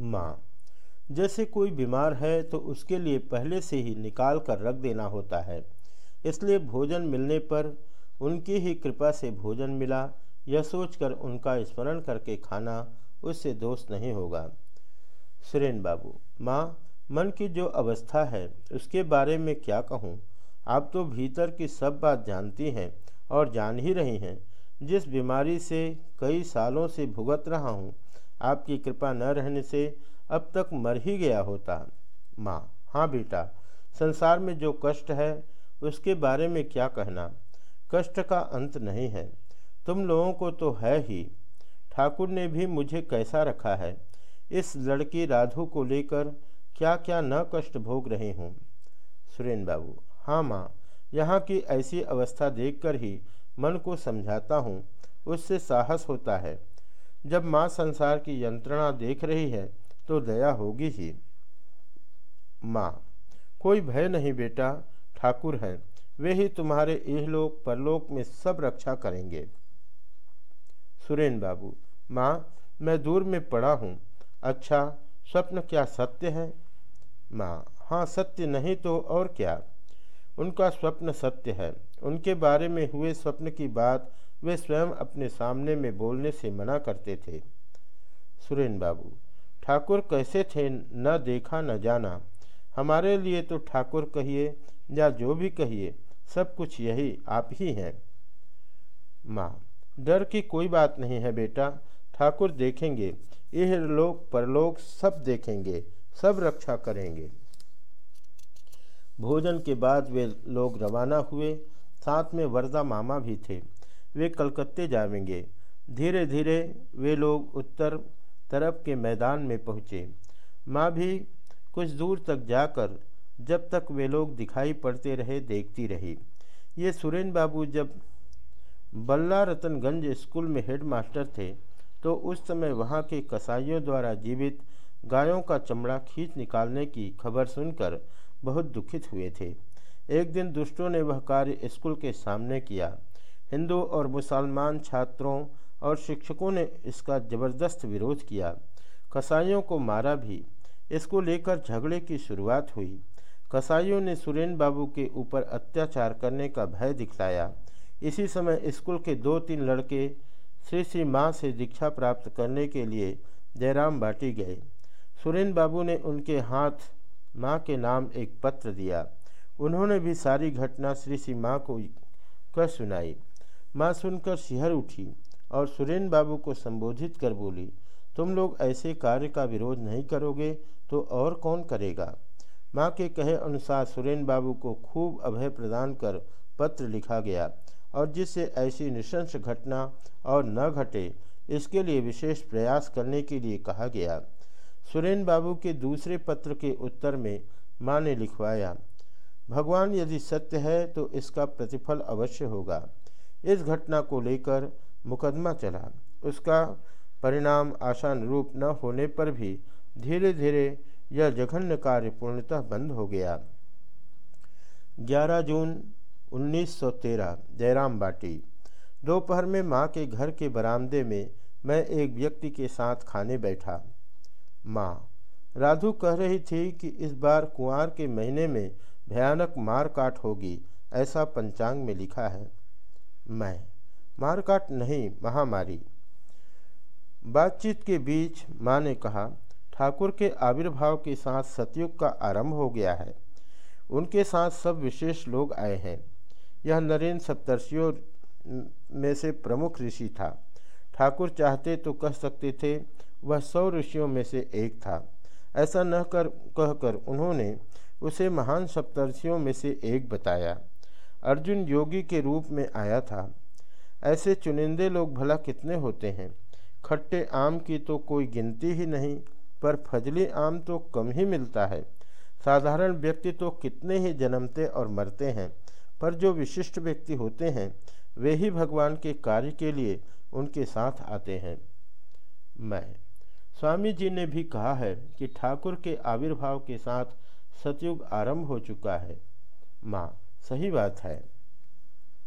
माँ। जैसे कोई बीमार है तो उसके लिए पहले से ही निकाल कर रख देना होता है। इसलिए भोजन मिलने पर उनकी ही कृपा से भोजन मिला, यह सोचकर उनका स्मरण करके खाना उससे दोष नहीं होगा। सुरेन बाबू, माँ, मन की जो अवस्था है, उसके बारे में क्या कहूँ? आप तो भीतर की सब बात जानती हैं और जान ही रही हैं। जिस बीमारी से कई सालों से भुगत रहा हूँ आपकी कृपा न रहने से अब तक मर ही गया होता। माँ हाँ बेटा, संसार में जो कष्ट है, उसके बारे में क्या कहना? कष्ट का अंत नहीं है। तुम लोगों को तो है ही। ठाकुर ने भी मुझे कैसा रखा है? इस लड़की राधु को लेकर क्या क्या न कष्ट भोग रही हूँ? सुरेन बाबू हाँ माँ, यहाँ की ऐसी अवस्था देखकर ही मन को समझाता हूँ। उससे साहस होता है। जब माँ संसार की यंत्रणा देख रही है तो दया होगी ही। माँ, कोई भय नहीं बेटा, ठाकुर हैं। वे ही तुम्हारे इहलोक परलोक में सब रक्षा करेंगे। सुरेन बाबू, माँ, मैं दूर में पड़ा हूँ। अच्छा स्वप्न क्या सत्य है? माँ हाँ सत्य नहीं तो और क्या? उनका स्वप्न सत्य है। उनके बारे में हुए स्वप्न की बात वे स्वयं अपने सामने में बोलने से मना करते थे। सुरेन बाबू, ठाकुर कैसे थे न देखा न जाना? हमारे लिए तो ठाकुर कहिए या जो भी कहिए, सब कुछ यही आप ही हैं। माँ, डर की कोई बात नहीं है बेटा, ठाकुर देखेंगे, यह लोग परलोक सब देखेंगे, सब रक्षा करेंगे। भोजन के बाद वे लोग रवाना हुए, साथ में वरदा मामा भी थे। वे कलकत्ते जाएँगे धीरे धीरे वे लोग उत्तर तरफ़ के मैदान में पहुँचे। माँ भी कुछ दूर तक जाकर जब तक वे लोग दिखाई पड़ते रहे, देखती रही। ये सुरेन बाबू जब बल्ला रतनगंज स्कूल में हेड मास्टर थे तो उस समय वहाँ के कसाईयों द्वारा जीवित गायों का चमड़ा खींच निकालने की खबर सुनकर बहुत दुखित हुए थे। एक दिन दुष्टों ने वह कार्य स्कूल के सामने किया। हिंदू और मुसलमान छात्रों और शिक्षकों ने इसका ज़बरदस्त विरोध किया। कसाईयों को मारा भी। इसको लेकर झगड़े की शुरुआत हुई। कसाईयों ने सुरेन बाबू के ऊपर अत्याचार करने का भय दिखलाया। इसी समय स्कूल के दो तीन लड़के श्री श्री माँ से दीक्षा प्राप्त करने के लिए जयराम बाटी गए। सुरेन बाबू ने उनके हाथ माँ के नाम एक पत्र दिया। उन्होंने भी सारी घटना श्री श्री माँ को कह सुनाई। माँ सुनकर सिहर उठी और सुरेन बाबू को संबोधित कर बोली, तुम लोग ऐसे कार्य का विरोध नहीं करोगे तो और कौन करेगा? माँ के कहे अनुसार सुरेन बाबू को खूब अभय प्रदान कर पत्र लिखा गया और जिससे ऐसी निशंस घटना और न घटे, इसके लिए विशेष प्रयास करने के लिए कहा गया। सुरेन बाबू के दूसरे पत्र के उत्तर में माँ ने लिखवाया, भगवान यदि सत्य है तो इसका प्रतिफल अवश्य होगा। इस घटना को लेकर मुकदमा चला। उसका परिणाम आशान रूप न होने पर भी धीरे धीरे यह जघन्य कार्य पूर्णतः बंद हो गया। 11 जून 1913 जयराम बाटी। दोपहर में माँ के घर के बरामदे में मैं एक व्यक्ति के साथ खाने बैठा। माँ, राधु कह रही थी कि इस बार कुंवर के महीने में भयानक मार काट होगी, ऐसा पंचांग में लिखा है। मैं। मारकाट नहीं, महामारी। बातचीत के बीच माँ ने कहा, ठाकुर के आविर्भाव के साथ सतयुग का आरंभ हो गया है। उनके साथ सब विशेष लोग आए हैं। यह नरेंद्र सप्तर्षियों में से प्रमुख ऋषि था। ठाकुर चाहते तो कह सकते थे, वह सौ ऋषियों में से एक था। ऐसा न कर, कहकर उन्होंने उसे महान सप्तर्षियों में से एक बताया। अर्जुन योगी के रूप में आया था। ऐसे चुनिंदे लोग भला कितने होते हैं? खट्टे आम की तो कोई गिनती ही नहीं, पर फजली आम तो कम ही मिलता है। साधारण व्यक्ति तो कितने ही जन्मते और मरते हैं, पर जो विशिष्ट व्यक्ति होते हैं, वे ही भगवान के कार्य के लिए उनके साथ आते हैं। मैं। स्वामी जी ने भी कहा है कि ठाकुर के आविर्भाव के साथ सतयुग आरंभ हो चुका है। माँ। सही बात है।